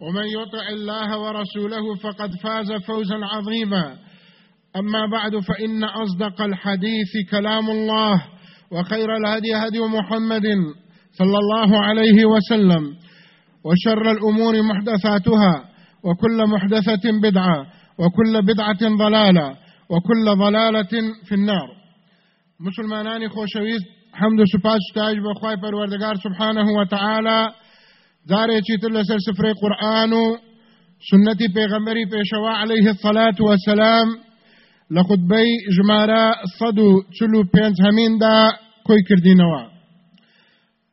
ومن يطع الله ورسوله فقد فاز فوزا عظيما. أما بعد فإن أصدق الحديث كلام الله وخير الهدي هدي محمد صلى الله عليه وسلم وشر الأمور محدثاتها وكل محدثة بدعة وكل بدعة ضلالة وكل ضلالة في النار. مسلمانانی خۆشەویست حمد و تاج بە خی پەروەردەگار سبحانه وتعالى جارێکی تر لەسەر سفرەی قورآن و سنەتی پێغەمبەری پێشەوە عليه الصلاة والسلام خودبەی ژمارە سەد و چل و پێنج هەمیندا کۆی کردینەوە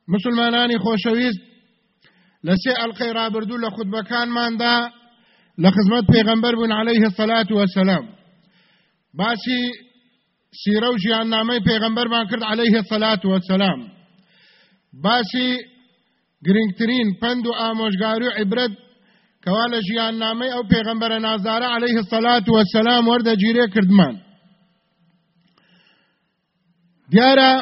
مسلمانانی خۆشەویست لە سێ ئەلقەی ڕابردوو لە خودبەکانماندا لە خزمەت پێغەمبەر بوون عليه الصلاة والسلام. باسی سیرە و ژیاننامەی پێغەمبەرمان کرد عليه الصلاة والسلام. باسی گرنگترین پند و ئامۆژگاری و عیبرەت کەوا لە ژیاننامەی ئەو پێغەمبەرە نازارە عليه الصلاة والسلام وەردەگیرێ کردمان. دیارە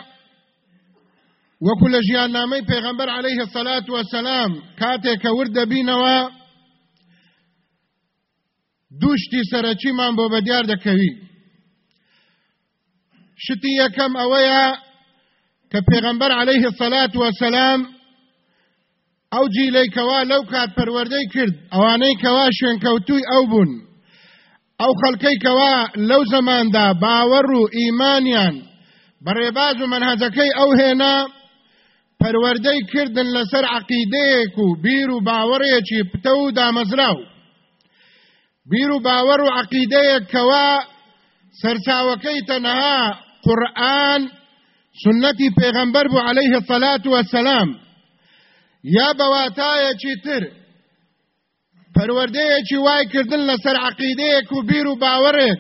وەکو لە ژیاننامەی پێغەمبەر عليه الصلاة والسلام کاتێک کە وردەبینەوە دوشتی سەرەکیمان بۆ بەدیار دەکەوی شتی یەکەم ئەوەیە کە پێغەمبەر عليه الصلاة والسلام ئەو جیلەی کەوا لەو کات پەروەردەی کرد. ئەوانەی کەوا شوێنکەوتووی ئەو بوون. ئەو خەڵکەی کەوا لەو زەماندا باوەڕ و ئیمانیان. بەڕێباز و منهەجەکەی ئەو هێنا پەروەردەی کردن لەسەر عقیدەیەک و بیر و باوەڕێکی پتە و دامەزراو. بیر و باوەڕ و عقیدەیەک کەوا سەرچاوەکەی تەنەها قورآن سنەتی پێغەمبەر بوو عليه الصلاة والسلام یا بەواتایەکی تر؟ پەروەردەیەکی وای کردن لەسەر عقیدەیەک و بیر و باوەڕێک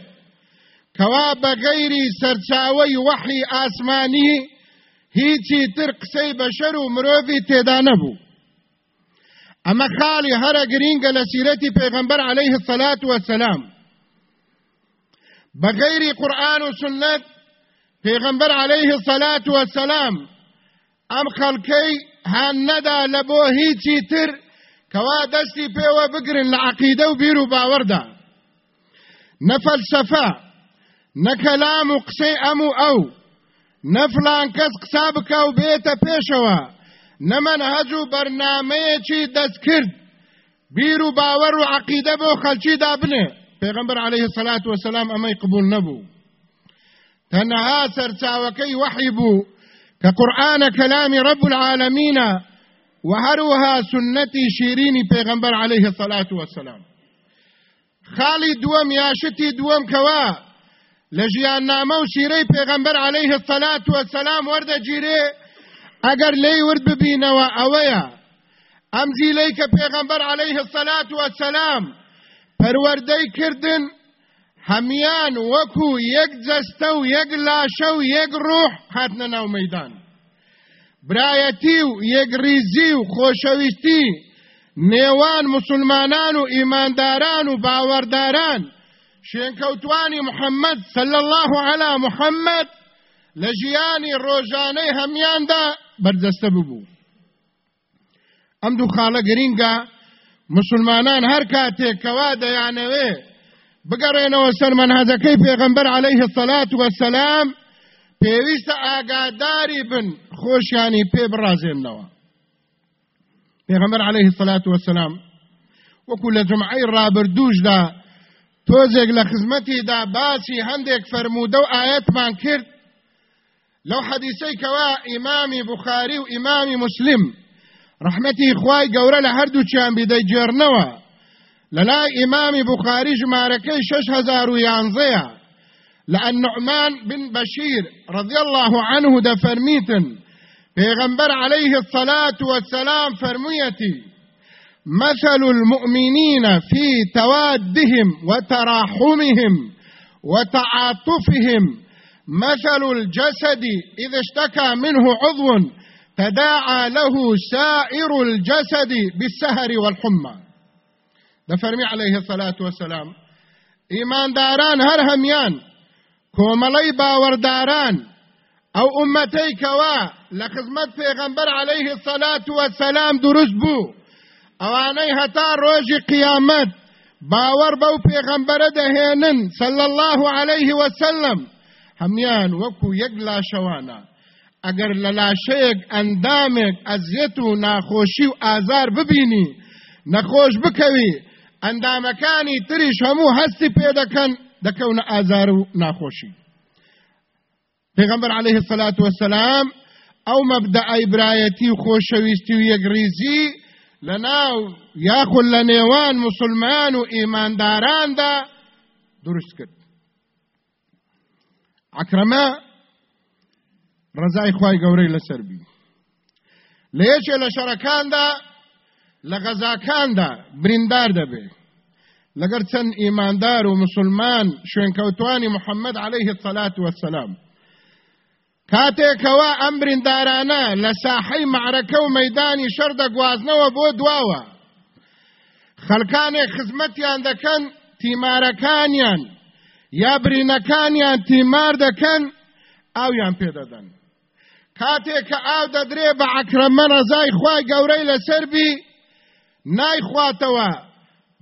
کەوا بەغەیری سەرچاوەی وەحی ئاسمانی هیچی تر قسەی بەشەر و مرۆڤی تێدا نەبوو. ئەمە خاڵی هەرە گرینگە لە سیرەتی پێغەمبەر عليه الصلاة والسلام بغير قرآن و سنت پیغمبر عليه الصلاة والسلام ام خلقی هان ندا لبو هیچی تر کوا دستی پیوه بگرن لعقیده و نفلسفه نکلام و أو نفلان کس قسابک أو بیتا پیشوا نمنهج و چی دست کرد بیرو باور و عقیده بو خلچی دابنه پیغمبر عليه الصلاة والسلام ئەمەی قبول نەبوو تەنەها سەرچاوەکەی وحی بوو کە قورآنە کەلامی رب العالمین وهروها سنتي شيريني پیغمبر عليه الصلاة والسلام. خالي دوم ياشتي دوم كوا لجيان نامو سيري پیغمبر عليه الصلاة والسلام ورد جيري اگر لي ورد ببينوا اويا امزي ليك پیغمبر عليه الصلاة والسلام پەروەردەی کردن هەمیان وەکو یەک جەستە و یەک لاشە و یەک ڕوح هاتنە ناو مەدان برایەتی و یەکریزی و خۆشەویستی نێوان مسلمانان و ئیمانداران و باوەڕداران. شێنکەوتوانی محەممەد سل الله على محەممەد لە ژیانی ڕۆژانەی هەمیاندا بەردەستە ببوو. ئەم دوو خاڵە گرینگە مسلمانان هەر کاتێکەوا دەیانەوێ بگەڕێنەوە سەرمەنهازەکەی پێغەمبەر عليه الصلاة والسلام پێویستە ئاگاداری بن خۆشیانی پێ بڕازێنەوە پێغەمبەر عليه الصلاة والسلام وەکو لە جمعەی ڕابردووشدا تۆزێک لە خزمەتیدا باسی هەندێک فەرموودە و ئاەتمان کرد. لەو حەدیسەی کەوا ئیمامی بخاری و ئیمامی مسلم ڕحمەتی خوای گەورە لە هەردووچیان بیدەیجێڕنەوە لەلای ئیمامی ژمارەکەی شش هزار و یانزەیە لأن نعمان بن بشير رضي الله عنه دفرميتن پیغمبر عليه الصلاة والسلام فرميتي مثل المؤمنين في توادهم وتراحمهم وتعاطفهم. مثل الجسد إذا اشتكى منه عضو تداعى له سائر الجسد بالسهر والحمى. دفرمي عليه الصلاة والسلام. إيمان داران هر هميان كوملي باورداران أو أمتي كوا لخزمت پیغمبر عليه الصلاة والسلام درست بو. أواني هتا روج قيامت باور بو پیغمبر دهينن صلى الله عليه وسلم. هميان وكو يقلا شوانا اگر للاشيك اندامك ازيتو ناخوشي و آزار ببيني نخوش بكوي ئەندامەکانی تریش هەموو هەستی پێ دەکەن دەکەونە ئازار و ناخۆشی پێغەمبەر عليه الصلاة والسلام ئەو مەبدەعی برایەتی و خۆشەویستی و یەکریزی لە ناو یاخود لە نێوان مسلمان و ئیمانداراندا دروست کرد. عکرەمە ڕزای خوای گەورەی لەسەر بی. لە یەکێ لە لە غەزاکاندا بریندار دەبێ لەگەر چەند ئیماندار و مسلمان شوێنکەوتوانی محەممەد عليه الصلاة والسلام. کاتێکەوە ئەم بریندارانە لە ساحەی معرەکە و مەدانی شەر دەگوازنەوە بۆ دواوە خەلکانێک خزمەتیان دەکەن تیمارەکانیان یا برینەکانیان تیمار دەکەن ئاویان پێدەدەن کاتێک کە ئاو دەدرێ بە عکرەمە ڕزای خوای گەورەی لەسەربی نایخواتەوە.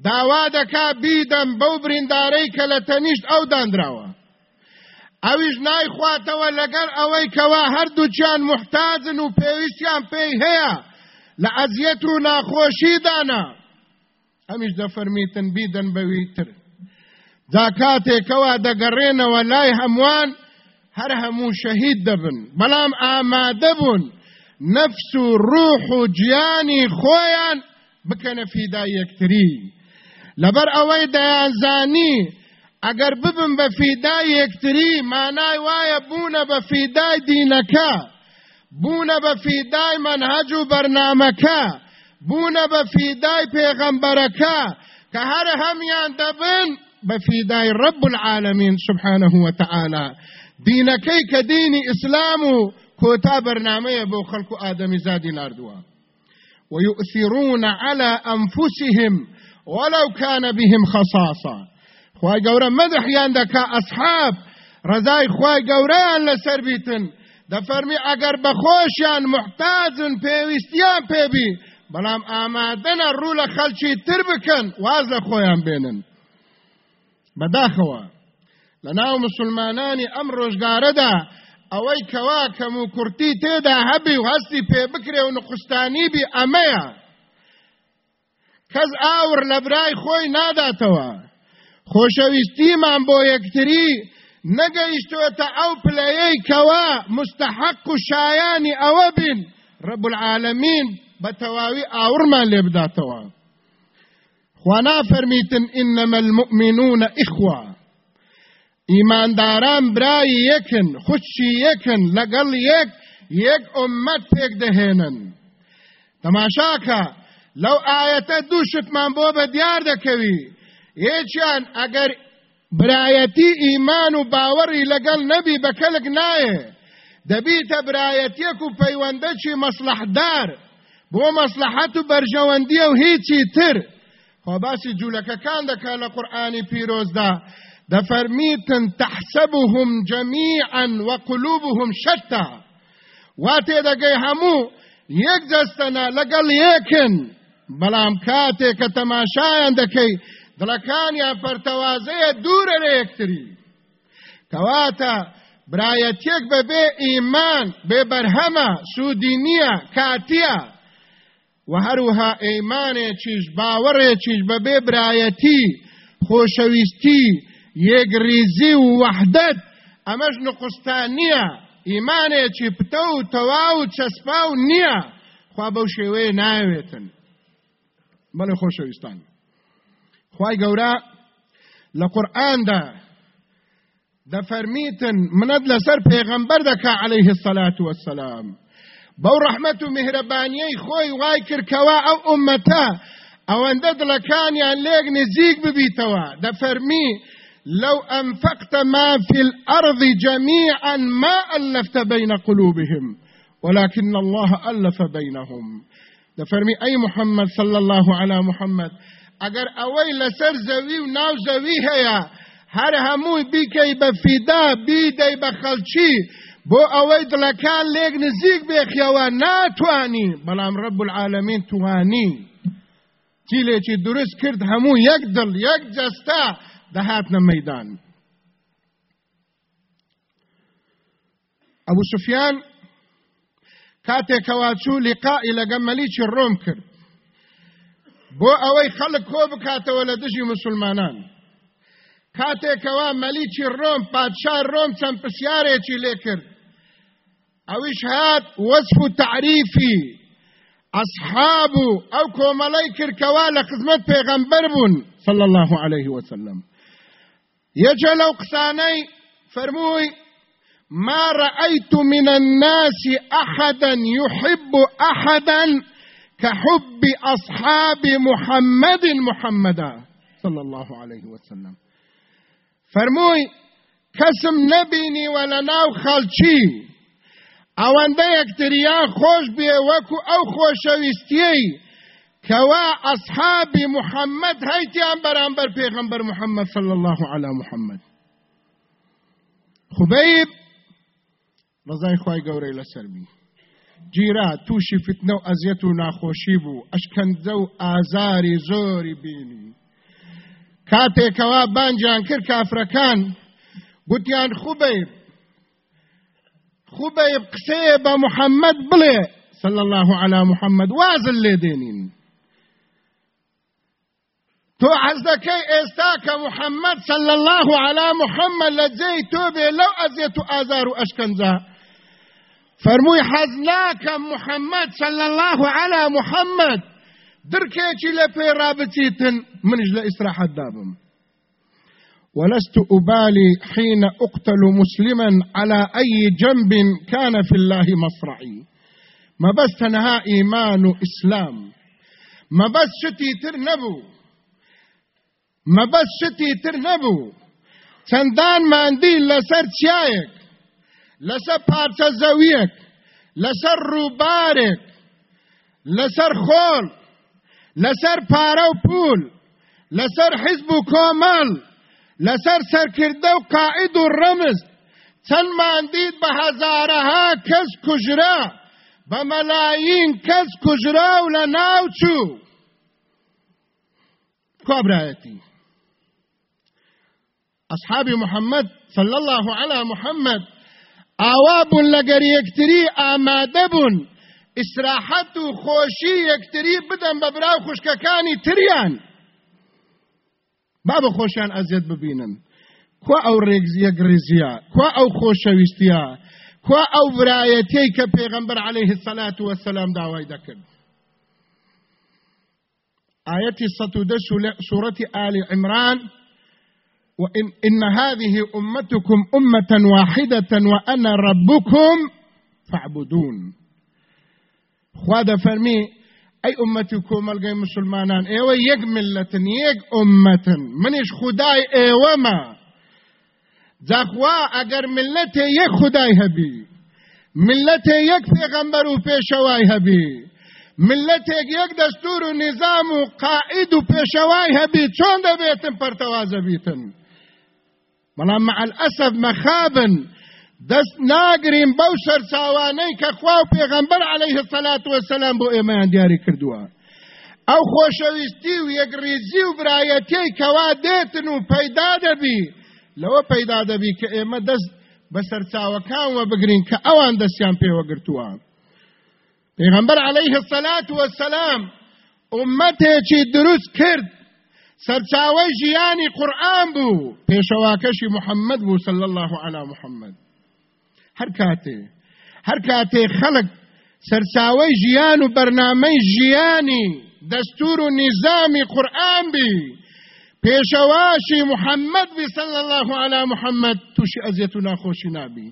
داوا دەکا بیدەم بەو بریندارەی کە لە تەنیشت ئەو دانراوە. ئەویش نایخواتەوە لەگەر ئەوەی کەوا هەردووچیان محتاجن و پێویستیان پێی هەیە لە ئەزیەت و ناخۆشیدانە. ئەمیش دەفەرمیتن بیدەن بەوی تر. جا کاتێکەوە دەگەڕێنەوە لای هەمووان هەر هەموو شەهید دەبن. بەڵام ئامادە بوون. نەفس و ڕوح و گیانی خۆیان بکەنە فیدا یەکتری لەبەر ئەوەی دەیانزانی ئەگەر ببن بە فیدای یەکتری مانای وایە بوونە بە فیدای دینەکە بوونە بە فیدای منهج و بەرنامەکە بوونە بە فیدای پێغەمبەرەکە کە هەر هەمیان دەبن بە فیدای ڕب العالمین سبحانه وتعالى دینەکەی کە دینی ئیسلام و کۆتا بەرنامەیە بۆ خەڵکو ئادەمی زادی ناردووە ويؤثرون على أنفسهم ولو كان بهم خصاصة. خواهي قورا مدح ياندك أصحاب رزاي خواهي قورا لسر بيتن دفرمي اگر بخوشيان محتاجن پێویستیان پێبی بەڵام ئامادەنە ڕوو لە خەلکی تر بکەن واز لە خۆیان بێنن. بەداخەوە لە ناو مسلمانانی ئەم ڕۆژگارەدا ئەوەی کەوا کەم و کورتی تێدا هەبی و هەستی پێ بکرێ و نقستانی بی ئەمەیە کەس ئاور لە برای خۆی ناداتەوە خۆشەویستیمان بۆ یەکتری نەگەیشتوێتە ئەو پلەیەی کەوا مستحق و شایانی ئەوە بین. ڕب العالمین بە تەواوی ئاورمان لێ بداتەوە خوانا فەرمیتن ئینەمە المؤمنون ئیخوە ئیمانداران برای یەکن خوشی یەکن لەگەڵ یەک یەک ئومەت پێک دەهێنن. تەماشاکە لەو ئاەتە دوو شتمان بۆ بە دیار دەکەوی. یەکیان ئەگەر برایەتی ئیمان و باوەڕی لەگەڵ نەبی بە کەلک نایە دەبیتە برایەتیەک و پەیوەندەکی مەسلحدار بۆ مەسلحەت و بەرژەوەندیە و هیچی تر. خۆ باسی جوولەکەکان دەکات لە قورآانی پیرۆزدا. دفرميتن تحسبهم جميعا وقلوبهم شتى. واتي دقي همو يك جستنا لقل يكن. بلام كاتي كتماشايان دكي. دلکانیان پرتوازەیە دوورە لە یەکتری کەواتە برایەتێک بەبێ ئیمان بێ بەرهەمە سوودی نییە کاتیە و هەروها ئەیمانێکیش باوەڕێکیش بەبێ برایەتی خۆشەویستی یەکریزی و وەحدەت ئەمەش نقستان نییە ئیمانێکی پتە و تەوا و چەسپا و نییە. خوا بەو شێوەیە ناوێتن. بەڵێ خۆشەویستان. خی گەورە لە قورآاندا دەفەرمیتن منەت لەسەر پێغەمبەر دەکا عليه الصلاة والسلام بەو ڕەحمەت و میهرەبانیەی خۆی وای کردکەوە ئەو ئومەتە ئەوەندە دڵەکانیان لێک نزیک ببیتەوە. دەفەرمی لو أنفقت ما في الأرض جميعا ما ألفت بين قلوبهم ولكن الله ألف بينهم. دفرمي أي محمد صلى الله على محمد ئەگەر ئەوەی لەسەر زەوی و ناو زەوی هەیە هەر هەمووی بیکەی بە فیدا بیدەی بە خەڵکی بۆ ئەوەی دڵەکان لێک نزیک بێخیەوە ناتوانی بەڵام ڕب العالمین توانی چیلێکی دروست کرد هەموو یەک دڵ یەک جەستا دەهاتنە مەدان ئەبوو سوفیان کاتێکەوە چوو لقائی لەگە مەلیکی ڕۆم کرد بۆ ئەوەی خەڵک کۆ بکاتەوە لە دژی مسلمانان کاتێکەوە مەلیکی ڕۆم پادشا ڕۆم چەند پرسیارێکی لێ کرد ئەویش هات وەصف و تعریفی ئەصحاب و ئەو کۆمەڵەی کردکەوا لە خزمەت پێغەمبەر بوون صلى الله عليه وسلم. یەجە لەو قسانەی فەرمووی ما رأيت من الناس أحدا يحب أحدا كحب أصحاب محمد محمدا صلى الله عليه وسلم. فرموي كسم نبيني ولا ناو خالشي ئەوەندە یەکتریان خۆش بێ وەکو ئەو خۆشەویستیەی کەوا ئەسحابی محەممەد هەیتیان بەرامبەر پێغمبەر محەممەد صل الله على محەممەد خوبەیب ڕزای خی گەورەی لەسەربی جیرا تووشی فتنە و ئەزیەت و ناخۆشی بوو. ئەشکەندە و ئازاری زۆری بینی. کاتێکەوە بانجیان کرد کافرەکان. گوتیان محەممەد بڵێ. صلى الله على محمد وازل لێ دەکەی ئێستا کە محەممەد صلى الله على محەممەد لە جێی تۆ بێ لەو ئەزیێت و ئازار و ئەشکەنجە فرمووی حەز ناکەم محەممەد صل الله على درکێکی لە پێی ڕابچیتن منش لە ئیسراحەت دابم. ولست أبالي حين أقتل مسلما على أي جنب كان في الله مصرعي ما بس تنها إيمان إسلام. ما بس شتي تر نبو. شتي تر نبو چەندان ماندی لەسەر چیایەک لەسەر پارچە زەویەک لەسەر ڕووبارێک لەسەر خۆڵ لەسەر پارە و پول لەسەر حیزب و کۆمەڵ لەسەر سەرکردە و قائد و ڕەمز چەندمان دیت بە هەزارەها کەس کوژرا بە مەلاین کەس کوژرا و لە ناوچوو کۆبرایەتی أصحاب محمد صلى الله على محمد. ئاوا بوون لەگەر یەکتری ئامادە بوون ئیسراحەت و خۆشی یەکتری بدەن بە براو خوشکەکانی تریان. با بە خۆشیان ئەزیێت ببینن کوا ئەو ڕێگزیەک ڕێزیە کوا ئەو پێغەمبەر عليه الصلاة والسلام داوای دەکرد آية 110 سورة آل عمران. وإن إن هذه أمتكم أمة واحدة وأنا ربكم فاعبدون. خواد فرمي أي أمتكم الغي مسلمانان؟ إيوه يك ملة يك أمة. منش خداي إيوه ما. زاخوا اگر ملت يك خداي هبي. ملت يك پیغمبر و پیشواي هبي. ملت يك دستور و نظام و قائد و پیشواي هبي. چون بيتن پرتوازه بيتن بەڵام مع الأسف مەخابن دەست ناگرین بەو سەرچاوانەی کە خوا و پێغەمبەر عليه الصلاة والسلام بۆ ئێمەیان دیاری کردووە ئەو خۆشەویستی و یەکڕیزی و برایەتەی کەوا دێتن و پەیدا دەبی لەوە پەیدا دەبی کە ئێمە دەست بە سەرچاوەکانوە بگرین کە ئەوان دەستیان پێوەگرتووە پێغەمبەر ئومەتێکی دروست کرد سەرچاوەی ژیانی قورآن بوو پێشەواکەشی محەممەد بوو صلى الله على محەممەد هەر کاتێ هەر کاتێ خەڵک سەرچاوەی ژیان و بەرنامەی ژیانی دەستور و نظامی قورآن بی. پێشەواشی محەممەد بی صلى الله على محەممەد تووشی ئەزیەت و ناخۆشی نابی.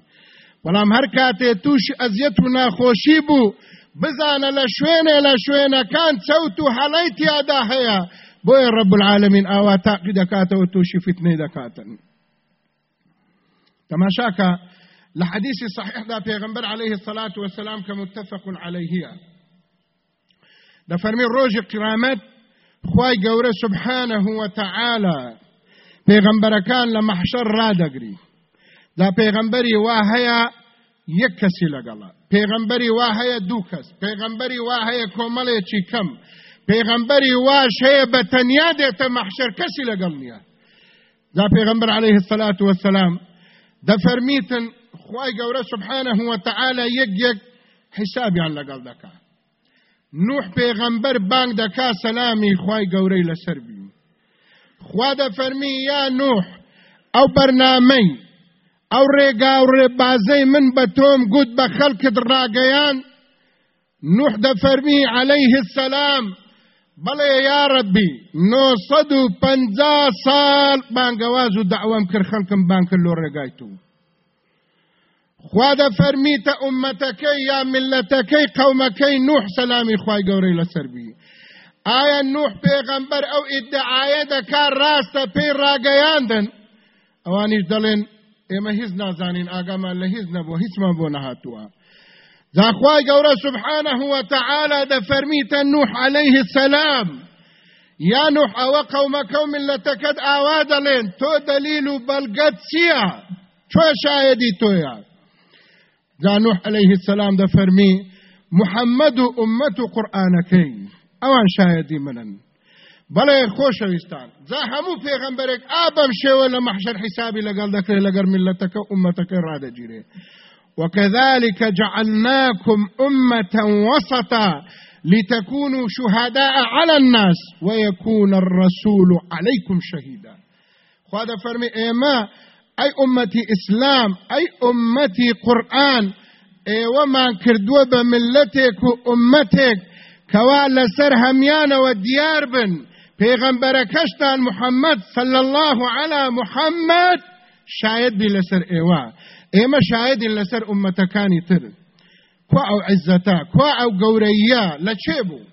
بەڵام هەر کاتێ تووشی ئەزیەت و ناخۆشی بوو بزانە لە شوێنێ لە شوێنەکان چەوت بۆیە ڕب العالمین ئاوا تاقی دەکاتەوە تووشی فتنەی دەکاتن تەماشاکە لە حدیثی صحیحدا پێغمبەر عليه الصلاة والسلام کە متفق عليه. دەفەرمی ڕۆژی قیامەت خوای گەورە سبحانه وتعالى پێغمبەرەکان لە مەحشەر ڕادەگری دا پێغمبەری وا هەیە یەک کەسی لەگەڵە پێغمبەری وا هەیە دوو کەس پێغمبەری وا هەیە کۆمەڵێکی پێغمبەری واش بە تەنیا دێتە مەحشەر کەسی لەگەڵ نییە. دا پێغمبەر عليه الصلاة والسلام دەفەرمیتن خوای گەورە سبحانه وتعالى یەک یەک حسابیان لەگەڵ دەکات نوح پێغەمبەر بانگ دەکا سەلامی خوای گەورەی لەسەر بی خوا دەفەرمی یا نوح ئەو بەرنامەی ئەو ڕێگا و ڕێبازەی من بە تۆم گوت بە خەڵکت ڕاگەیان نوح دەفەرمی عليه السلام بەڵێ یا 950 ساڵ بانگەواز و داوام کرد خەڵکم بان کرد لۆ ڕێگای تو خوا دەفەرمیتە ئومەتەکەی یا ملەتەکەی قەومەکەی نوح سەلامی خوای گەورەی لەسەر بی. ئایا نوح پێغەمبەر ئەو ئیدعایە دەکا ڕاستە پێی ڕاگەیاندن ئەوانیش دەڵێن ئێمە هیچ نازانین ئاگامان لە هیچ نەبوو هیچمان بۆ نەهاتووە زاخوای گەورە سبحانه وتعالى دەفەرمیتە نوح عليه السلام. یا نوح ئەوە قەومەکە و ملەتەکەت ئاوا دەڵێن تۆ دەلیل و بەڵگەت چییە؟ چۆ شایەدی تۆیە؟ زانوح عليه السلام ده فرمي محمد أمة قرآنكي أوان شاهدي منن. بەڵێ خۆشەویستان جا هەموو پێغەمبەرێک ئابەم شێوە لە مەحشەر حیسابی لەگەڵ دەکرێت لەگەر ملەتەکە ئومەتەکەی وكذلك جعلناكم أمة وسطا لتكونوا شهداء على الناس ويكون الرسول عليكم شهيدا. خواده فرمي إيما أي امتي إسلام أي امتي قرآن ئێوەمان کردووە بە ملەتێک و ئومەتێک کەوا لەسەر هەمیانەوە دیار بن پێغەمبەرەکەشتان محەممەد صلى الله على محەممەد شاید لەسەر ئێوە ئێمە شایدین لەسەر ئومەتەکانی تر. کوا ئەو عزەتا کوا ئەو گەورەیە لە چێ بوو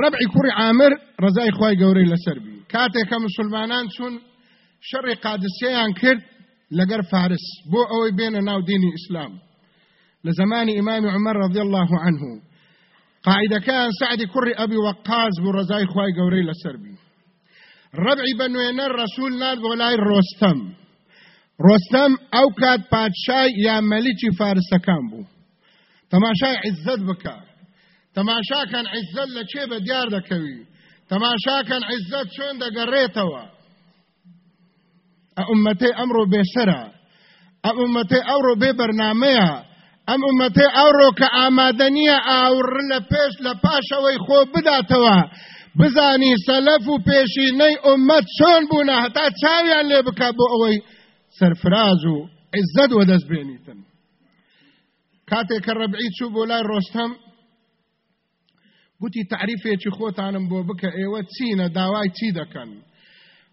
ڕبعی کوڕی عامر ڕزای خوای گەورەی لەسەر بی کاتێکە مسلمانان چون شەڕی قادسیەیان کرد لەگەر فارس. بۆ ئەوەی بێنە ناو دینی ئیسلام لە زمانی ئیمامی عمر رضی الله عنه. قاعدەکان سعدی کوڕی ئەبی وەقاز بوو ڕزای خوای گەورەی لەسەر بی ڕبعی بە نوێنەر ڕەسوول ناد بۆ لای ڕۆستەم ڕۆستەم ئەو کات پادشای یا مەلیکی فارسەکان بوو. تەماشای عزت بکە. تەماشاکەن عزت لە چێ بە دیار دەکەوی؟ تەماشاکەن عزت چۆن دەگەڕێتەوە؟ ئەمەتەی ئەمڕۆ بێسرە ئەم ئومەتەی ئەوڕۆ بێ بەرنمەیە. ئەم ئومەتەی ئەوڕۆ کە ئامادە نییە ئاور لە پێش لە پاشەوەی خۆ بداتەوە. بزانی سەلەف و پێشینەی ئومەت چۆن بوونە هەتا چاویان لێ بک بۆ ئەوەی سەرفراز و عزت وە دەست بێنیتن کاتێک کە ڕەبعی چوو بۆ لای ڕۆستەم گوتی تعریفێکی خۆتانم بۆ بکە ئێوە چینە داوای چی دەکەن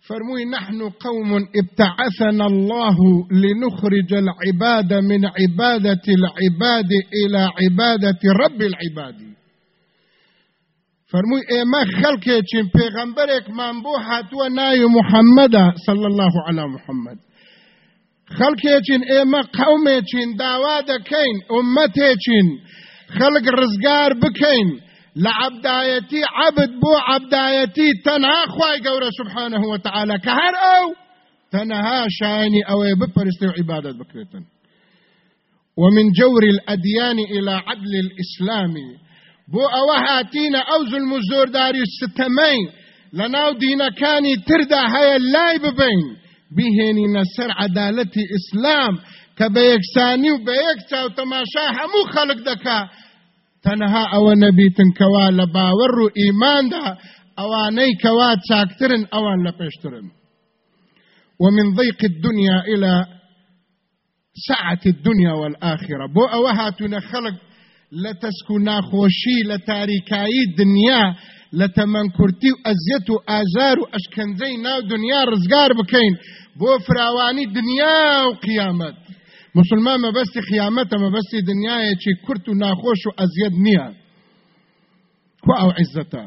فرموي نحن قوم ابتعثنا الله لنخرج العباد من عبادة العباد إلى عبادة رب العباد. فرموي ايما خلقه پیغمبرك من بو هاتوا ناي محمد صلى الله على محمد. خلقه ايما قومه داوا دكين امته خلق رزگار بكين لعبدايتي عبد بو عبدايتي تنها خواي قورة سبحانه وتعالى كهر أو تنها شاني أو ببرستي عبادة بكرتن ومن جور الأديان إلى عدل الإسلام. بو أوهاتين أو ظلم الزور داري الستمين لناو دينا كاني تردا هيا اللاي ببين بهێنی نەسەر عدالەتی ئیسلام کە بە یەکسانی و بە یەک چاو تەماشا هەموو خەڵک دەکا تەنها ئەوە نەبیتن کەوا لە باوەڕ و ئیماندا ئەوانەی چاکترن ومن ضيق الدنيا إلى سعة الدنيا والآخرة. بو أوهاتنا خلق لتسكو ناخوشي لتاريكاي الدنيا لە تەمەنکورتی و ئەزیەت و ئازار و ئەشکەنجەی ناو دنیا ڕزگار بکەین بۆ فراوانی دنیا و قیامەت. مسلمان مەبەستی خیامەتە مەبەستی دنیایەکی کورت و ناخۆش و ئەزیەت نییە. کو ئەو عیزەتە.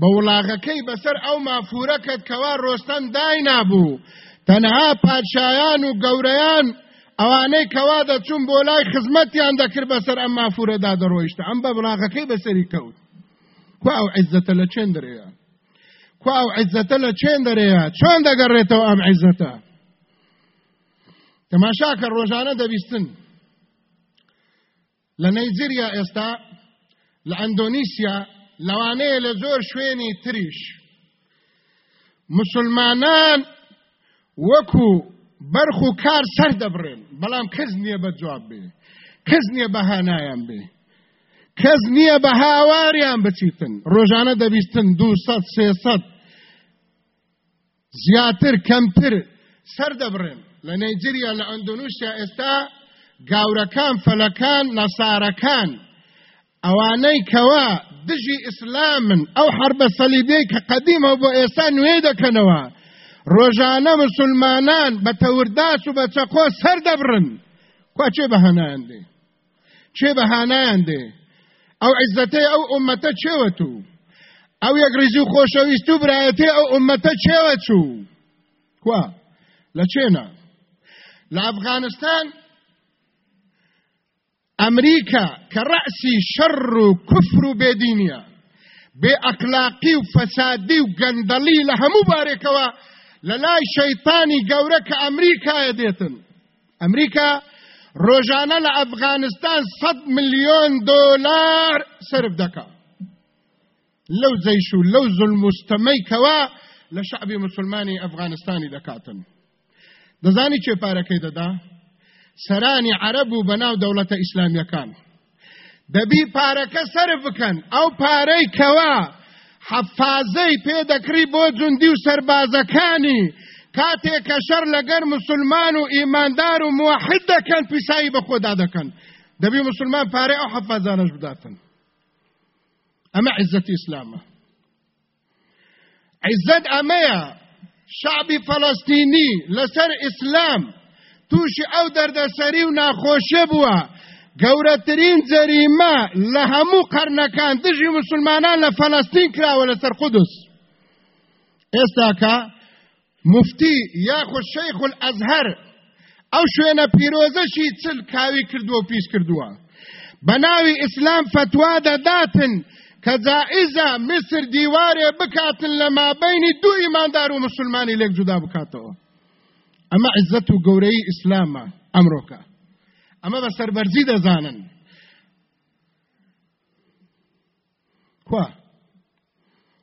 بە وڵاغەکەی بەسەر ئەو مافورەکەت کەوا ڕۆستان دای نابوو تەنها پادشایان و گەورەیان ئەوانەی کەوا دەچوون بۆ لای خزمەتیان دەکرد بەسەر ئەم مافورەدا دەڕۆیشتە ئەم بە بڵاغەکەی بەسەری کەوت. کو ئەو عیزەتە لە چێن دەرەیە؟ کو ئەو عیزەتە لە چێن دەرەیە؟ چۆن دەگەڕێتەوە ئەم عیزەتە؟ تەماشاکە ڕۆژانە دەبیستن لە نەیجیریا ئێستا لە ئەندۆنیسیا لەوانەیە لە زۆر شوێنی تریش. مسلمانان وەکو بەرخ و کار سەر دەبڕێن. بەڵام کەس نییە بە جواب بێ. کەس نییە بەهانایان بێ. کەس نییە بە هاواریان بچیتن. ڕۆژانە دەبیستن دوسەد سێسەد. زیاتر کەمتر سەر دەبڕێن. لە نەیجریا لە ئەندونوسیا ئێستا گاورەکان فەلەکان نەسارەکان. ئەوانەی کەوا دژی ئیسلامن. ئەو حربە سەلیبەی کە قەدیمە بۆ ئێستا نوێ دەکەنەوە. ڕۆژانە مسلمانان بە تەورداس و بە چەقۆ سەر دەبڕن. کوا چێ بەهانایان دێ چێ بەهانایان دێ ئەو عیزەتەی ئەو ئومەتە چێوە تو ئەو یەک ڕیزی و خۆشەویست و برایەتی ئەو ئومەتە چێوە چوو کوا؟ لە چێنە لە ئەفغانستان ئەمریکا کە ڕەسی شەڕ و کوفر و بێدینیە بێ ئەقلاقی و فەسادی و گەندەڵی لە هەموو بارێکەوە لە لای شەیتانی گەورە کە ئەمریکایە دێتن. ئەمریکا ڕۆژانە لە ئەفغانستان 100 میلیۆن دۆلار سرف دەکا. لەو جەیش و لەو زولمستەمەی کەوا لە شعبی مسلمانی ئەفغانستانی دەکاتن. دەزانی چێ پارەکەی دەدا سەرانی عەرەب و بەناو دەوڵەتە ئیسلامیەکان. دەبی پارەکە سرف بکەن ئەو پارەی کەوا حەفازەی پێدەکری بۆ جوندی و سەربازەکانی کاتێک کە شەر لەگەر مسلمان و ئیماندار و موحد دەکەن پیسایی بە خۆدا دەکەن. دەبی مسلمان پارەی ئەو حەفازانەش بداتن. ئەمە ئیسلامە. عزت ئەمەیە شعبی فەڵەستینی لەسەر ئیسلام تووشی ئەو دەردەسەری و ناخۆشیە بووە. گەورەترین جەریمە لە هەموو قەرنەکان دژی مسلمانان لە فەلەستین کراوە لەسەر قودس. ئێستاکە مفتی یاخود شەیخ الازهر ئەو شوێنە پیرۆزەشی چل کاوی کردووە و پیش کردووە. بە ناوی ئیسلام فتوا دەداتن کە جائزە مصر دیوارێ بکاتن لە مابینی دوو ئیماندار و مسلمانی لێک جودا بکاتەوە. ئەمە عزت و گەورەی ئیسلامە ئەمڕۆکە. ئەمە بە سەربەرزی دەزانن. کوا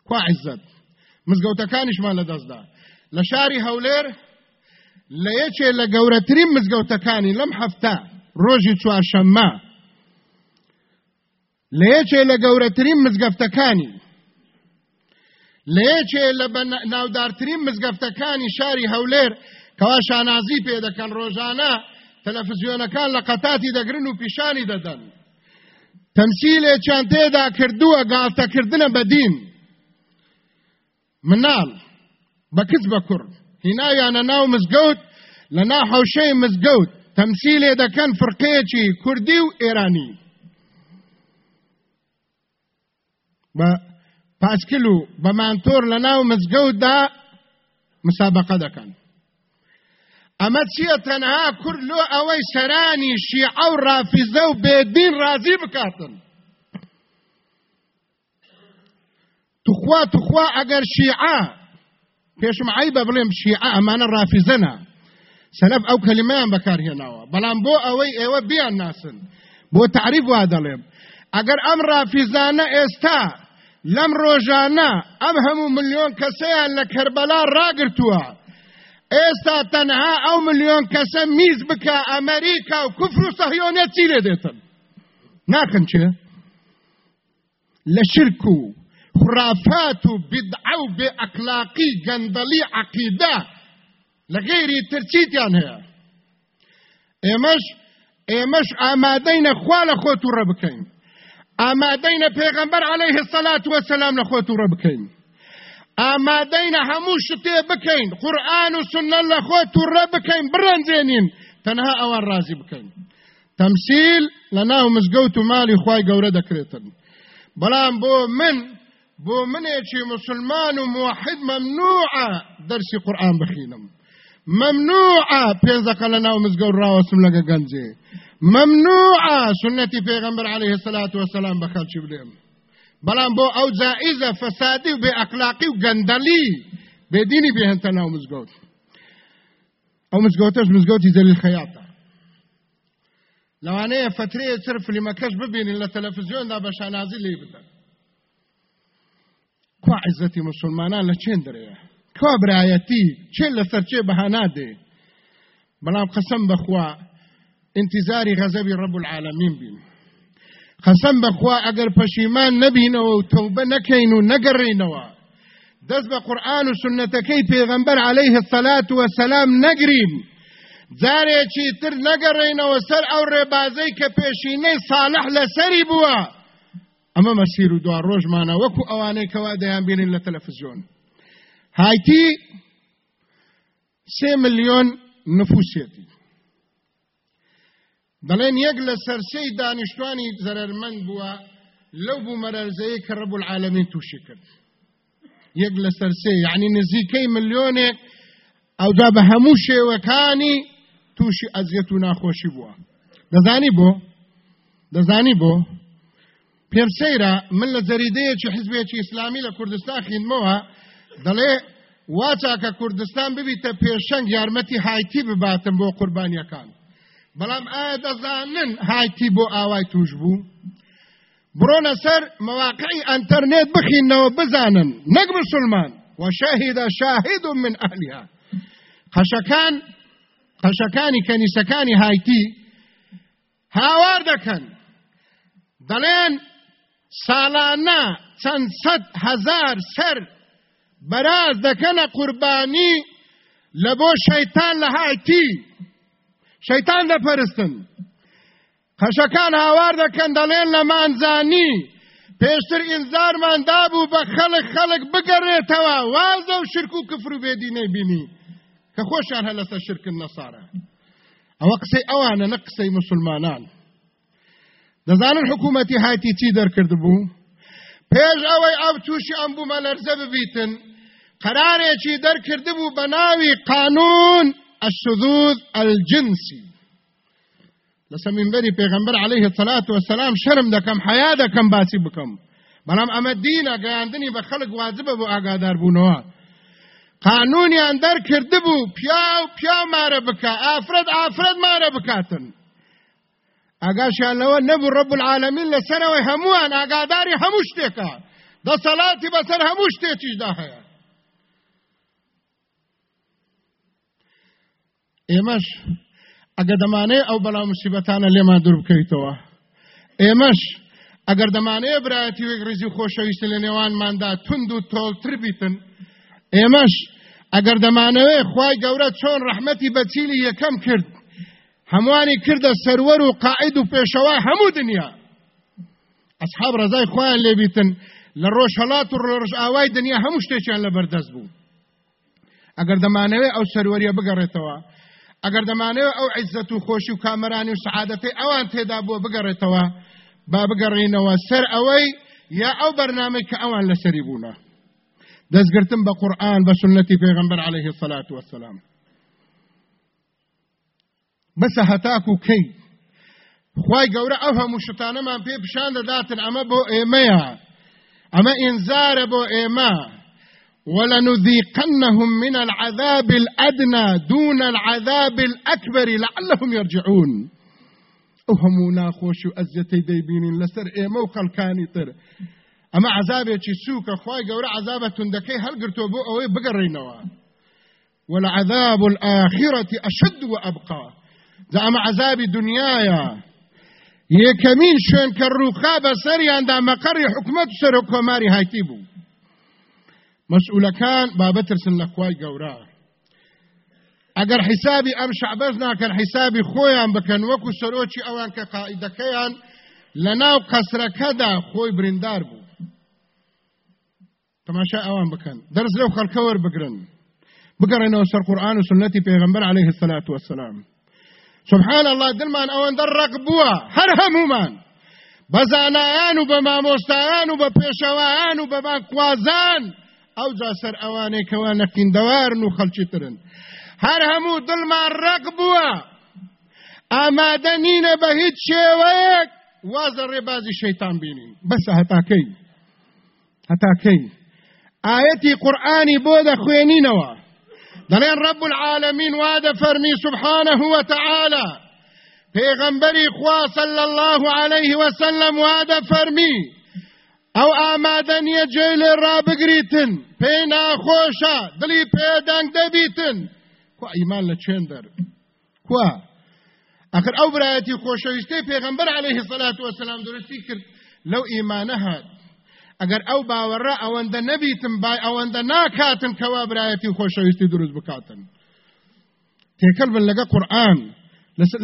کوا عزت مزگەوتەکانیشمان لە دەستدا. لە شاری هەولێر لە یەکێ لە گەورەترین مزگەوتەکانی لەم هەفتە ڕۆژی چوارشەممە لە یەکێ لە گەورەترین مزگەفتەکانی لە یەکێ لە ناودارترین مزگەفتەکانی شاری هەولێر کەوا شانازی پێ دەکەن ڕۆژانە تەلەفزیۆنەکان لە قەتاتی دەگرن و پیشانی دەدەن. تەمسیلێکیان تێدا کردووە گاڵتەکردنە بەدین مناڵ بە کچ بە کوڕ هیناویانە ناو مزگەوت لە ناو حوشەی مزگەوت. تەمسیلێ دەکەن فرقەیەکی کوردی و ئێرانی. بە پاسکل و بە مانتۆر لە ناو مزگەوتدا دەکەن. ئەمە چییە؟ تەنها کورد لۆ ئەوەی سەرانی شیعە و ڕافیزە و بێدین ڕازی بکاتن. توخوا توخوا ئەگەر شیعە پێشم عیبە بڵێم شیعە ئەمانە ڕافیزەنە سەلەف ئەو کەلیمەیان بەکارهێناوە. بەڵام بۆ ئەوەی ئێوە بیان ناسن. بۆ تعریف وا دەڵێم. ئەگەر ئەم ڕافیزانە ئێستا لەم ڕۆژانە ئەم هەموو ملیۆن کەسەیان لە کەربەلا ڕاگرتووە ئێستا تەنها ئەو ملیۆن کەسە میز بکە ئەمریکا و کوفر و سەهیۆنێت چی لێ دێتن؟ ناکەن چێ؟ لە شرک و خرافات و بدعە و بێ ئەکلاقی گەندەڵی عەقیدە لە غێری ترچیتیان هەیە. ئێمەش ئێمەش ئامادەینە خوا لە خۆت و ڕە بکەین ئامادەینە پێغەمبەر عەلەیه سەلات وەسەلام لە خۆت و ڕە بکەین ئامادەینە هەموو شتێ بکەین قورئان و سنە لە خۆت و ڕە بکەین بڕەنجێنین تەنها ئەوان ڕازی بکەین تەمسیل لە ناو مزگەوت و مالی خوای گەورە دەکرێتن بەڵام بۆ من بۆ منێکی مسلمان و موحد ممنوعە دەرسی قورآن بخینم ممنوعە پێنجەقە لە ناو مزگەوت ڕاوەسم لەگە گەنجێ ممنوعە سنەتی پێغەمبەر عليه الصلاة والسلام بە خەڵکی بلێم بەڵام بۆ ئەو جائزە فەسادی و بێ ئەخلاقی و گەندەلی بێدینی بێهێنتە ناو مزگەوت ئەو مزگەوتەش مزگەوتی جەلیل خەیاتە لەوانەیە فترەیە چر فلیمەکەش ببینین لە تەلەڤیزیۆندا بە شانازی لێ بدەن کوا عزەتی مسلمانان لە چێن دەرەیە کوا برایەتی چێ لەسەر چێ بەهانادێ بەڵام قەسەم بەخوا انتظاری ڕەب العالمین بین قەسەم بەخوا ئەگەر پەشیمان نەبینەوە و تەوبە نەکەین و نەگەڕینەوە دەست بە قورآن و سنەتەکەی پێغەمبەر عەلەیه الصەلاة وەسەلام نەگرین جارێکی تر نەگەڕێنەوە سەر ئەو ڕێبازەی کە پێشینەی ساڵح لەسەری بووە ئەمە مەسیر و دوا ڕۆژمانە وەکو ئەوانەی کەوا دەیان بینین لە هایتی سێ ملیۆن نفوسێتی دەڵێن یەک لە سەرسەی دانیشتوانی زەرمەند بووە لەو بوو مەرەرزەیە کە ڕەب العالمین تووشی کرد. یەک لە سەرسێ یعنی نزیکەی ملیۆنێک ئەودا بە هەموو شێوەکانی تووشی ئەزیەت و ناخۆشی بووە دەزانی بۆ دەزانی بۆ پێم سەیرە من لە جەریدەیەکی حزبێکی ئیسلامی لە کوردستان خینمەوە دەڵێ واچا کە کوردستان ببیتە پێشەنگ یارمەتی هایتی بباتم بۆ قوربانیەکان بەڵام ئایا دەزانن هایتی بۆ ئاوای توش بوو؟ بڕۆنە سەر مەواقعی ئەنتەرنێت بخینەوە بزانن. نەک مسلمان. وشهد شاهد من أهلها. قەشەکان قەشەکانی کەنیسەکانی هایتی هاوار دەکەن. دەڵێن ساڵانە چەند سەد هەزار سەر بەراز دەکەنە قوربانی لە بۆ شەیتان لە هایتی. شەیتان دەپەرستن. قەشەکان هاوار دەکەن دەڵێن لە مانزانی. پێشتر ئینزارمان دابوو بە خەڵک خەڵک بگەڕێتەوە. وازە و شرک و کفر و بێدینەی بینی. کە خۆشیان هە لەسەر شرکن نەسارە. ئەوە قسەی ئەوانە نە قسەی مسلمانان. دەزانن حکوومەتی هاتی چی دەرکرد بوو؟ پێش ئەوەی ئەو تووشی ئەم بوومە لەرزە ببیتن. قرارێکی دەرکرد بوو بە ناوی قانون. الشذوذ الجنسي. لسمینبری پیغمبر علیه الصلاة والسلام شرم دکم حیا دکم باسی بکم. بەڵام ئەمە دینە گەیاندنی بە خەڵک واجبە بۆ ئاگادار بوونەوە قانونیان دەرکرد بوو پیا و پیا مارە بکە ئافرەت ئافرەت مارە بکاتن. ئاگاشیان لەوە نەبوو ڕب العالمین لەسەرەوەی هەمووان ئاگاداری هەموو شتێکە دەسەڵاتی بەسەر هەموو شتێکیشدا هەیە ئێمەش ئەگە دەمانەیە ئەو بەڵام مسیبەتانە لێمان دوور بکەیتەوە. ئێمەش ئەگەر دەمانەیە برایەتی وێک ڕزی خۆشەویست لە نێوانماندا تند و تۆڵتر بیتن ئێمەش ئەگەر دەمانەوێ خوای گەورە چۆن ڕەحمەتی بەچیلی یەکەم کرد هەمووانی کردە سەروەر و قائد و پێشەوە هەموو دنیا. ئەسحاب ڕزای خۆیان لێبیتن لە ڕۆژهەڵات و ڕۆژ ئاوای دنیا هەموو شتێکیان لە بەردەست بوو. ئەگەر دەمانەوێ ئەو سەروەریە بگەڕێتەوە ئەگەر دەمانەوە ئەو عیزت و خۆشی و کامەرانی و سعادەتی ئەوان تێدا بووە بگەڕێتەوە با بگەڕینەوە سەر ئەوەی یا ئەو بەرنامەی کە ئەوان لەسەری بوونە دەستگرتن بە قورآن بە سنەتی پێغەمبەر عليه الصلاة والسلام. بەسە هەتاک و کەی خی گەورە ئەو هەموو شتانەمان پێ پیشان دەداتن ئەمە بۆ ئێمەیە ئەمە ئینزارە بۆ ئێمە ولنذيقنهم من العذاب الأدنى دون العذاب الأكبر لعلهم يرجعون. ئەو هەموو ناخۆش و ئەزیەتەی دەیبینین لەسەر ئێمە و خەڵکانی تر ئەمە عذابێکی سووکە خی گەورە عذابە توندەکەی هەلگرتۆ بۆ ئەوەی بگەڕێینەوە ولعذاب الآخرة أشد وأبقى. زعم عذاب دنيايا. یەکەمین شوێن کە ڕووخا بە سەریاندا مەقەڕی حکومت سەر و کۆماری هایتی بوو مەسئولەکان بابەترسن لە خوای گەورە ئەگەر حیسابی ئەم شعبەز ناکەن حیسابی خۆیان بکەن وەکو سەرۆکی ئەوان کە قائیدەکەیان لە ناو قەسرەکەدا خۆی بریندار بوو تەماشا ئەوان بکەن دەرز لەو خەڵکە وەربگرن بگەڕێنەوە سەر قورآن و سنەتی پێغەمبەر عليه الصلاة والسلام. سبحان الله دلمان ئەوەن دەڕق بووە هەر هەمومان بە زانایان و بە مامۆستایان و بە پێشەوایان و بە ئەو جا سەر ئەوانەی کەوا نەقیندەوارن و خەڵکی ترن. هەر هەموو دڵمان ڕق بووە ئامادە نینە بە هیچ شێوەیەک وازە ڕێبازی شەیتان بینین. بەسە هەتاکەی هەتاکەی ئاەتی قورآانی بۆ دەخوێنینەوە دەڵێن رب العالمین وا دەفەرمی سبحانه وتعالى پێغەمبەری خوا صلى الله عليه وسلم وا دەفەرمی ئەو ئامادە نییە جێ لێ ڕابگریتن پێی ناخۆشە دڵی پێدەنگ دەبیتن کو ئیمان لە چێن دەر کوا ئەخر ئەو برایەتی خۆشەویستەی پێغەمبەر عليه الصلاة والسلام درستی کرد. لەو ئیمانە هات ئەگەر ئەو باوەڕە ئەوەندە نەبیتم بای ئەوەندە ناکاتن کەوا برایەتی خۆشەویستی دروست بکاتن. تێکەل بن لەگەڵ قورآن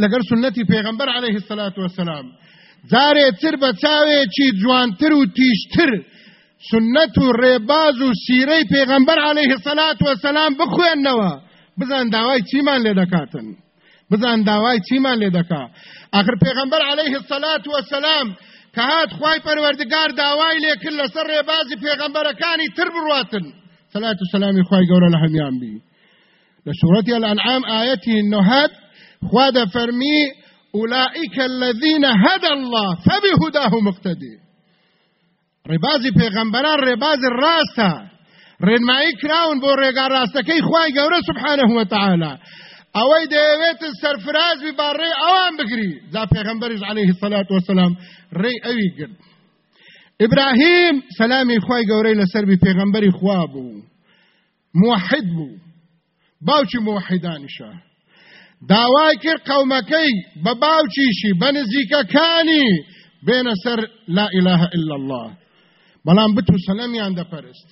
لەگەڵ سنەتی پێغەمبەر عليه الصلاة والسلام. جارێ تر بە چاوێکی جوانتر و تیشتر. سنەت و ڕێباز و سیرەی پێغەمبەر عليه الصلاة والسلام بخوێنەوە بزان داوای چیمان لێ دەکاتن. بزان داوای چیمان لێ دەکا. آخر پێغەمبەر عليه الصلاة والسلام کە هات خوای پەروەردگار داوای لێ کرد لەسەر ڕێبازی پێغەمبەرەکانی تر بڕواتن. صلاة وسلامی خوای گەورە لە هەمیان بی. لە سوورەتی الأنعام آيەتی نهاد خوا دەفەرمی أولئك الذين هدى الله فبهداه مقتدي ڕێبازی پێغەمبەران ڕێبازی ڕاستە ڕێنمایی کراون بۆ ڕێگا ڕاستەکەی خوای گەورە سبحانه وتعالى ئەوەی دەیەوێت سەرفراز بی با ڕێ ئەوان بگری. جا پێغەمبەریش عليه الصلاة والسلام ڕێ ئەوی گرت. ئیبراهیم سەلامی خوای گەورەی لەسەر بی پێغەمبەری خوا بوو. موحد بوو. باوکی موحدانیشە. داوای کرد قەومەکەی بە باوکیشی بە نزیکەکانی. بێنە سەر لا إله إلا الله بەڵام بتو سەلەمیان دەپەرست.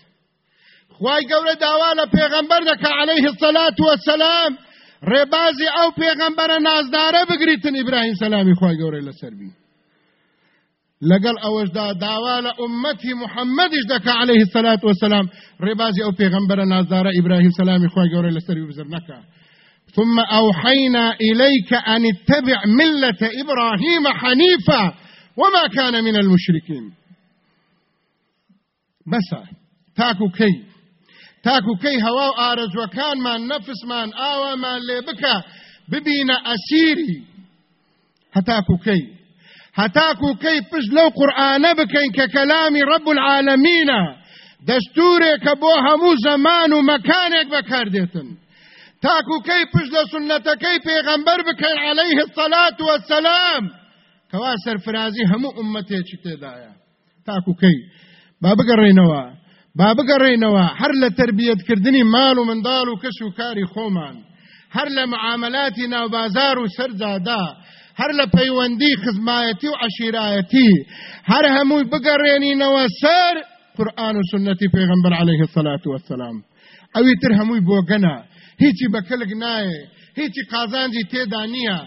خوای گەورە داوا لە پێغەمبەر دەکە عليه الصلاة والسلام ڕێبازی ئەو پێغەمبەرە نازدارە بگریتن ئیبراهیم سەلامی خوای گەورەی لەسەر بی لەگەڵ ئەوەشدا داوا لە ئومەتی محەممەدیش دەکە عليه الصلاة والسلام ڕێبازی ئەو پێغەمبەرە نازدارە ئیبراهیم سەلامی خوای گەورەی لەسەر بزر نەکە ثم أوحينا إليك أن اتبع ملة إبراهيم حنيفا وما كان من المشركين. بس تاكو كي. تاکو کەی هەوا و ئارەزوەکانمان نەفسمان ئاوامان لێ بکە ببینە ئەسیری هەتاکو کەی هەتاکو کەی پشت لەو قورآانە بکەین کە کەلامی ڕب العالەمینە دەستورێکە بۆ هەموو زەمان و مەکانێک بەکاردێتن تاکو کەی پشت لە سنەتەکەی پێغەمبەر بکەین عليه الصلاة والسلام؟ کەوا سەرفرازی هەموو ئومەتێکی تێدایە تاکو کەی با بگەڕێنەوە با بگەڕێنەوە هەر لە تربیەتکردنی ماڵ و منداڵ و کەس و کاری خۆمان هەر لە معاملاتی ناوبازار و سەرجادا هەر لە پەیوەندی خزمایەتی و عشیرایەتی هەر هەمووی بگەڕێنینەوە سەر قورآن و سنەتی پێغمبەر عليه الصلاة والسلام. ئەوی تر هەمووی بۆ هیچی بەکەلک نایە هیچی قازانجی تێدا نییە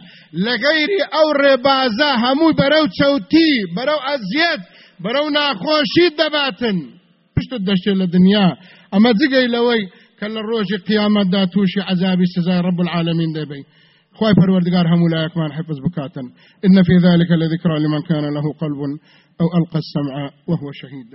لە گەیری ئەو ڕێبازە هەمووی بەرەو چەوتی بەرەو ئەزیەت بەرەو ناخۆشی دەباتن پشتت دەشتێت لە دنیا ئەمە جگەی لەوەی کە لە ڕۆژی قیامەتدا عذابی سزای رب العالمین دەبی خواهي پروردگار هم لا يكمان حفظ بكاتا إن في ذلك لذكرى لمن كان له قلب أو ألقى السمع وهو شهيد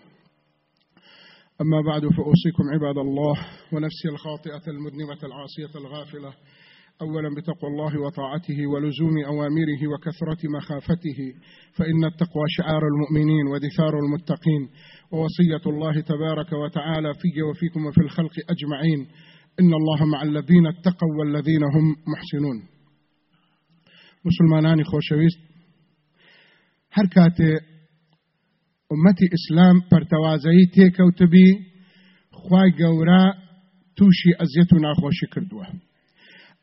أما بعد فأوصيكم عباد الله ونفسي الخاطئة المذنبة العاصية الغافلة. أولا بتقوى الله وطاعته ولزوم أوامره وكثرة مخافته فإن التقوى شعار المؤمنين ودثار المتقين. ووصية الله تبارك وتعالى في وفيكم وفي الخلق أجمعين. إن الله مع الذين اتقوا والذين هم محسنون. مسلمانانی خۆشەویست هەر کاتێ ئومەتی ئیسلام پەرتەوازایی تێکەوتبی خی گەورە تووشی ئەزیەت و ناخۆشی کردووە.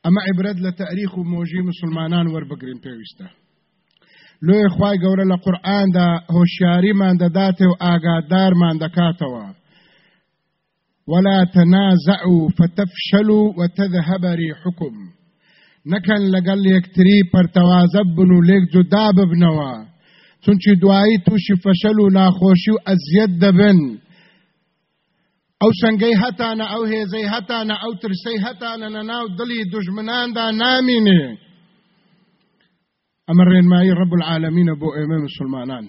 ئەمە عیبرەت لە تاریخ و مۆژی مسلمانان وەربگرین پێویستە. لۆی خی گەورە لە قورآاندا هۆشیاریمان دەداتێ و ئاگادارمان دەکاتەوە. ولا تنازعوا فتفشلوا وتذهب ريحكم. نەکەن لەگەڵ یەکتری پەرتەوازە بن و لێک جودا چونچی دوایی تووشی فەشەل و ناخۆشی و ئەزیەت دەبن ئەو سنگەی هەتانە ئەو هێزەی هەتانە ئەو ترسەی هەتانە لە ناو دڵی دژمناندا نامینێ ئەمە ڕێنمایی ڕب العالمینە بۆ ئێمە مسلمانان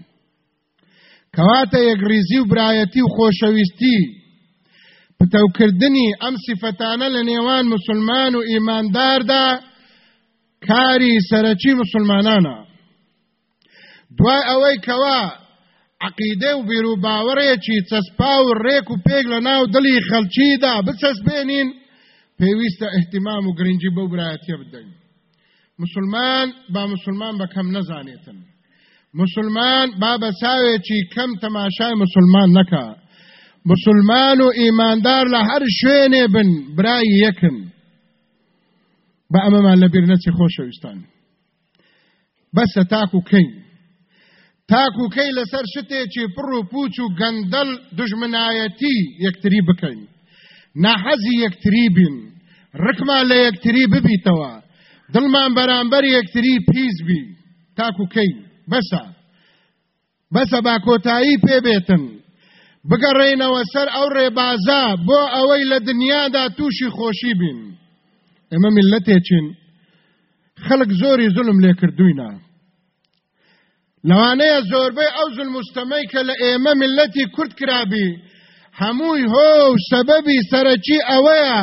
کەواتە یەکریزی و برایەتی و خۆشەویستی پتەوکردنی ئەم سیفەتانە لە نێوان مسلمان و ئیمانداردا کاری سەرەکی مسلمانانە دوای ئەوەی کەوا عقیدە و بیر و باوەڕێکی چەسپا و ڕێک و پێک لە ناو دڵی خەڵکیدا بچەسبێنین پێویستە احتیمام و گرنگی بەو برایەتە بدەین. مسلمان با مسلمان بە کەم نەزانێتن. مسلمان با بە چاوێکی کەم تەماشای مسلمان نەکە مسلمان و ئیماندار لە هەر شوێنێ بن برای یەکن. بە ئەمەمان لەبیر نەچی خۆشەویستان. بەسە تاک و کەین. تاکوکەی لەسەر شتێکی پڕ و پوچ و گەندەل دژمنایەتی یەکتری بکەین. ناحەزی یەکتری بین. ڕکمان لە یەکتری ببیتەوە. دڵمان بەرامبەر یەکتری پیس بی. تاکوکەین بەسە. بەسە با کۆتایی پێبێتن بگەڕێنەوە سەر ئەو ڕێبازا بۆ ئەوەی لە دنیادا تووشی خۆشی بین. ئێمە میلەتێکین. خەڵک زۆری زولم لێ کردوینە لەوانەیە زۆربەی ئەو زلمستەمەی کە لە ئێمە ملەتی کورد کرابی هەمووی هۆ سەبەبی سەرەکی ئەوەیە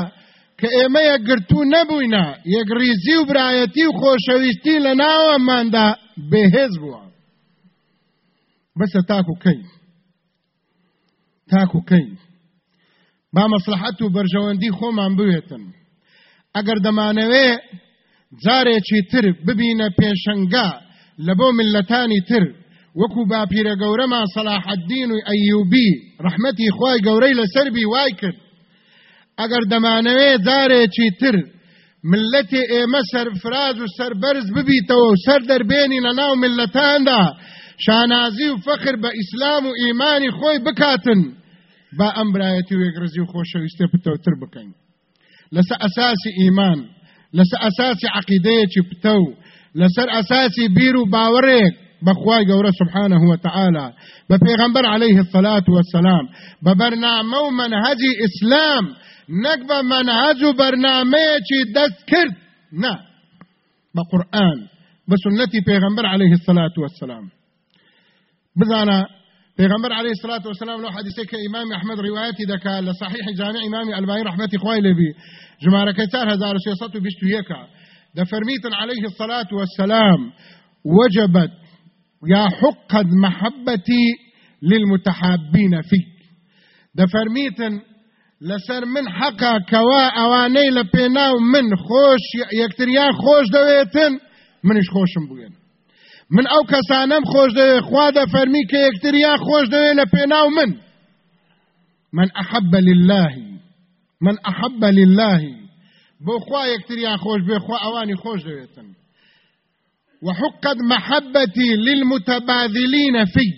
کە ئێمە یەکگرتو نەبووینە یەکریزی و برایەتی و خۆشەویستی لە ناوەماندا بێهێز بووە. بەسە تاکو کەی تاکو کەی با مەسلحەت و بەرژەوەندی خۆمان بوێتن. ئەگەر دەمانەوێ جارێکی تر ببینە پێشەنگە لبو ملتانی تر. وەکو باپیرە صلاح الدین و ئەیوبی ڕحمەتی خی گەورەی لەسەربی وای کرد ئەگەر دەمانەوێ جارێکی تر ملەتی ئێمە سەرفراز و سەربەرز ببیتەوە و سەر دەربێنی لە ناو ملەتاندا شانازی و فەخر بە ئیسلام و ئیمانی خۆی بکاتن. با ئەم برایەتی و خۆشەویستێ پتەوتر بکەین لەسەر ئەساسی ئیمان لەسەر ئەساسی عقیدەیەکی پتە و لسر أساسي بيرو باوريك بخواي قورة سبحانه وتعالى. بپیغمبر عليه الصلاة والسلام. ببرنامه منهج إسلام. نقب منهج برنامه کرد نه بقرآن. بسنتي پیغمبر عليه الصلاة والسلام. بزانا پیغمبر عليه الصلاة والسلام لو حديثي كإمام أحمد روايتي دكا لصحيح جامع إمام الباني رحمتي خواه لبي. جمارة كتار هزار سياسات بشتو يكا. ده فرميت عليه الصلاة والسلام وجبت يا حقد محبتي للمتحابين فيك. ده فرميت لسر من حقا كوا اواني لبيناو من خوش يكتريان خوش دويتن منش خوشم بوين من أو كسانم خوش دوي خوا ده فرمي كي يكتريان خوش دوي لبيناو من. من احب لله من احب لله بۆ خوا یەکتریان خۆش بێ خوا ئەوانی خۆش دەوێتن. وحقد محبتي للمتباذلين في.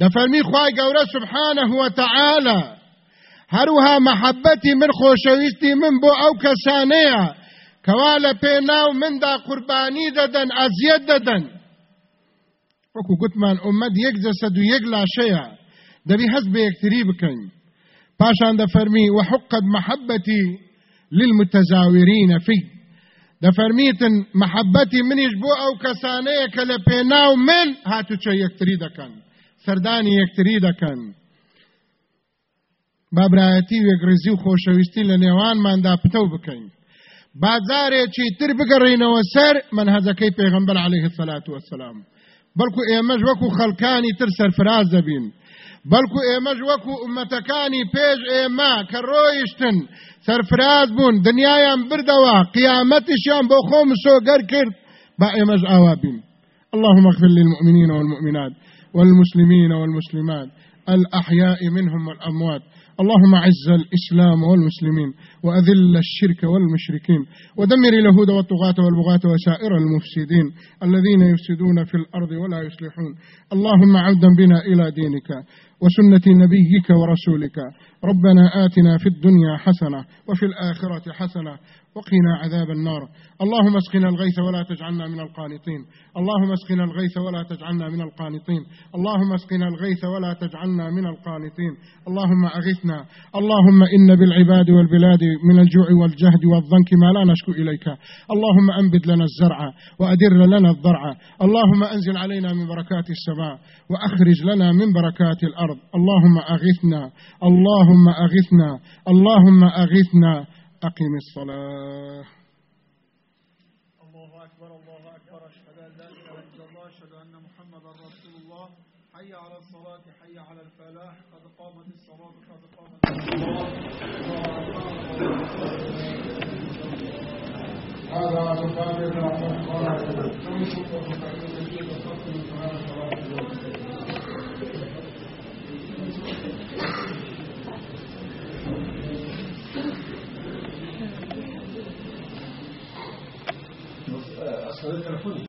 دفرمي خواي قورة سبحانه وتعالى هروها محبتي من خوشويستي من بو أو كسانية کەوا لە پێناو مندا قوربانی دەدەن ئەزیەت دەدەن. وەکو گوتمان ئومەد یەک جەسەد و یەک لاشەیە. دەبی هەست بە یەکتری بکەین. پاشان دەفەرمی وحقت محبەتی للمتزاورين فيه. دەفەرمیتن محەبەتی منیش بۆ ئەو کەسانەیە کە لە پێناو من هاتوچە یەکتری دەکەن سەردانی یەکتری دەکەن بابرایەتی وێگرزی و خۆشەویستی لە نێوانماندا پتە بکەین بازارێکی تر بگەڕینەوە سەر منهەزەکەی پێغمبەر عليه الصلاة والسلام. بەڵکو ئێمەش وەکو خەڵکانی تر سەرفراز دەبین بەڵکو ئێمەش وەکو ئومەتەکانی پێش ئێمە کە ڕۆیشتن سەرفراز بوون دنیایان بردەوە قیامەتیشیان بۆ خۆم سۆگەر کرد با ئاوا بین اللهم اغفر للمؤمنين والمؤمنات والمسلمين والمسلمات الأحياء منهم والأموات. اللهم عز الإسلام والمسلمين وأذل الشرك والمشركين ودمر اليهود والطغاة والبغاة وسائر المفسدين الذين يفسدون في الأرض ولا يصلحون. اللهم عودا بنا إلى دينك وسنة نبيك ورسولك. ربنا آتنا في الدنيا حسنة وفي الآخرة حسنة وقنا عذاب النار. اللهم اسقنا الغيث ولا تجعلنا من القانطين. اللهم اسقنا الغيث ولا تجعلنا من القانطين. اللهم اسقنا الغيث ولا تجعلنا من القانطين. اللهم أغثنا. اللهم إن بالعباد والبلاد من الجوع والجهد والضنك ما لا نشكو إليك. اللهم أنبت لنا الزرع وأدر لنا الضرع. اللهم أنزل علينا من بركات السماء وأخرج لنا من بركات الأرض. اللهم أغثنا. اللهم أغثنا. اللهم أغثنا. أقم الصلاة. الله أكبر الله أكبر. أشهد أن لا إله إلا الله أشهد أن محمدا رسول الله. حي على الصلاة حي على الفلاح. قد قامت الصلاة قد قامت أصل التلفوني